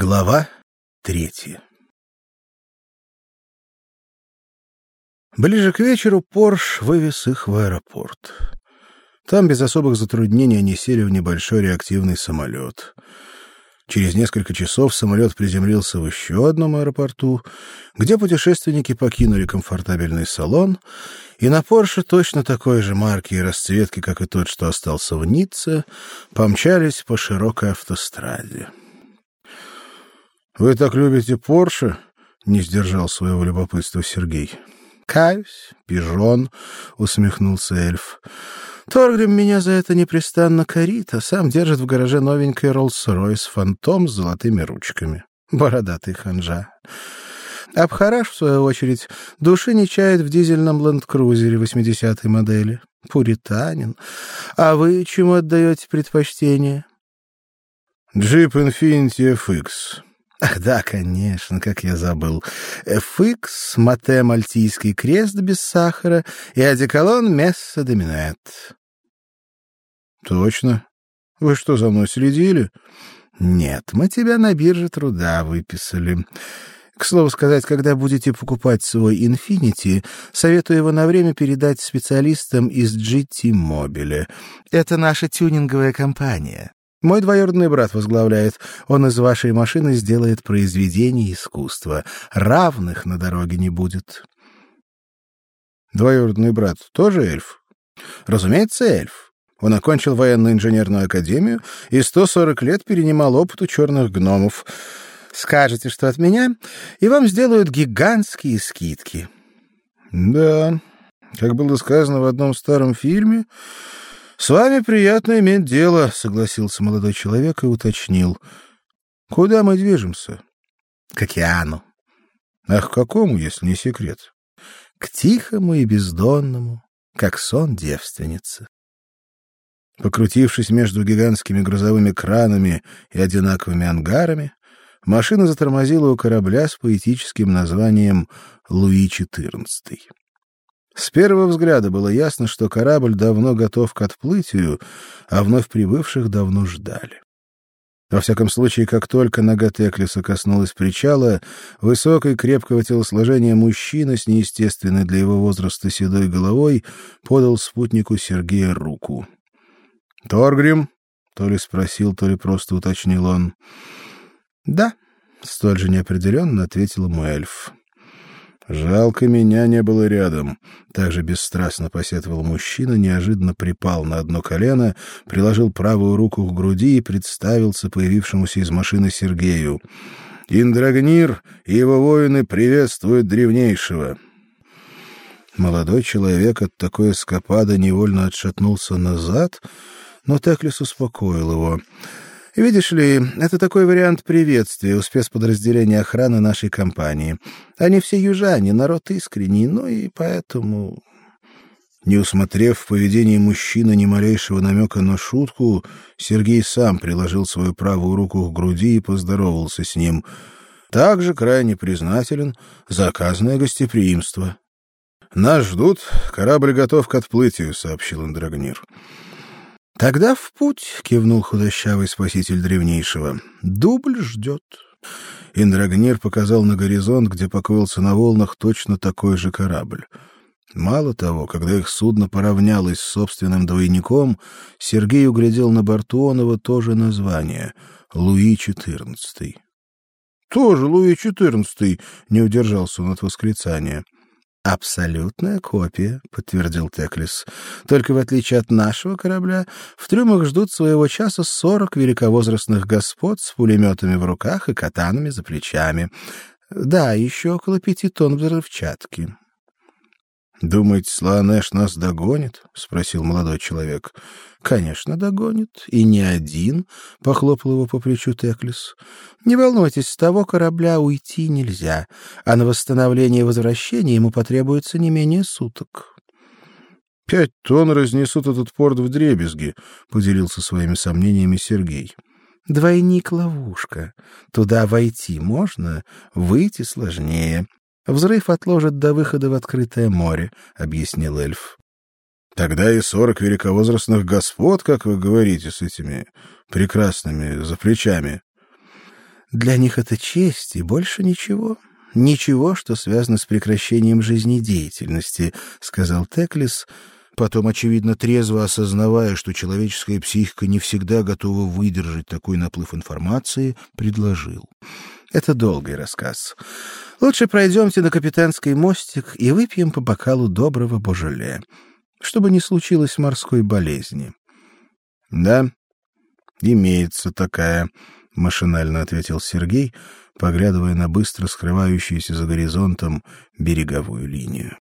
Глава третья. Ближе к вечеру Порш вывез их в аэропорт. Там без особых затруднений они сели в небольшой реактивный самолет. Через несколько часов самолет приземлился в еще одном аэропорту, где путешественники покинули комфортабельный салон, и на Порше точно такой же марки и расцветки, как и тот, что остался в Ницце, помчались по широкой автостраде. Вы так любите Порше? Не сдержал своего любопытства Сергей. Каюсь, пижон, усмехнулся эльф. Торгрим меня за это непрестанно корит, а сам держит в гараже новенький Роллс-Ройс Фантом с золотыми ручками. Бородатый ханжа. Абхараш, в свою очередь, души не чает в дизельном ленд-крузере 80-й модели. Пуританин. А вы чему отдаете предпочтение? Джип Infiniti FX. Ах, да, конечно, как я забыл. FX, мате мальтийский крест без сахара и одеколон Месса де Минет. Точно. Вы что, за мной следили? Нет, мы тебя на бирже труда выписали. К слову сказать, когда будете покупать свой Infinity, советую его на время передать специалистам из GT Mobile. Это наша тюнинговая компания. Мой двоюродный брат возглавляет. Он из вашей машины сделает произведение искусства. Равных на дороге не будет. Двоюродный брат тоже эльф? Разумеется, эльф. Он окончил военную инженерную академию и 140 лет перенимал опыт у черных гномов. Скажете, что от меня, и вам сделают гигантские скидки. Да, как было сказано в одном старом фильме, с вами приятно иметь дело, согласился молодой человек и уточнил: Куда мы движемся? К океану. Ах, к какому, если не секрет? К тихому и бездонному, как сон девственницы. Покрутившись между гигантскими грузовыми кранами и одинаковыми ангарами, машина затормозила у корабля с поэтическим названием Луи XIV. С первого взгляда было ясно, что корабль давно готов к отплытию, а вновь прибывших давно ждали. Во всяком случае, как только нога Теклиса коснулась причала, высокий, крепкого телосложения мужчина с неестественной для его возраста седой головой подал спутнику Сергея руку. "Торгрим?" то ли спросил, то ли просто уточнил он. "Да", столь же неопределенно ответил ему эльф. Жалко меня не было рядом. Также бесстрастно посетовал мужчина, неожиданно припал на одно колено, приложил правую руку к груди и представился появившемуся из машины Сергею. Индрагнир и его воины приветствуют древнейшего. Молодой человек от такой эскапады невольно отшатнулся назад, но Теклис успокоил его. Видишь ли, это такой вариант приветствия у спецподразделения охраны нашей компании. Они все южане, народ искренний, ну и поэтому не усмотрев в поведении мужчины ни малейшего намека на шутку, Сергей сам приложил свою правую руку к груди и поздоровался с ним. Также крайне признателен за оказанное гостеприимство. Нас ждут, корабль готов к отплытию, сообщил Андрагнир. Тогда в путь, кивнул худощавый спаситель древнейшего. Дубль ждет. Индрагнир показал на горизонт, где покоился на волнах точно такой же корабль. Мало того, когда их судно поравнялось с собственным двойником, Сергей углядел на борту оного тоже название Луи XIV. Тоже Луи XIV, не удержался он от восклицания. Абсолютная копия, подтвердил Теклис. Только в отличие от нашего корабля, в трюмах ждут своего часа сорок великовозрастных господ с пулеметами в руках и катанами за плечами. Да, еще около пяти тонн взрывчатки. Думаете, Сланеш нас догонит? спросил молодой человек. Конечно, догонит, и не один, похлопал его по плечу Теклис. Не волнуйтесь, с того корабля уйти нельзя, а на восстановление и возвращение ему потребуется не менее суток. Пять тонн разнесут этот порт вдребезги, поделился своими сомнениями Сергей. Двойник ловушка. Туда войти можно, выйти сложнее. Взрыв отложит до выхода в открытое море, объяснил эльф. Тогда и сорок великовозрастных господ, как вы говорите, с этими прекрасными за плечами. Для них это честь и больше ничего. Ничего, что связано с прекращением жизнедеятельности, сказал Теклис, потом очевидно трезво осознавая, что человеческая психика не всегда готова выдержать такой наплыв информации, предложил: "Это долгий рассказ. Лучше пройдемте на капитанский мостик и выпьем по бокалу доброго божеле, чтобы не случилось морской болезни". Да, имеется такая, машинально ответил Сергей, поглядывая на быстро скрывающуюся за горизонтом береговую линию.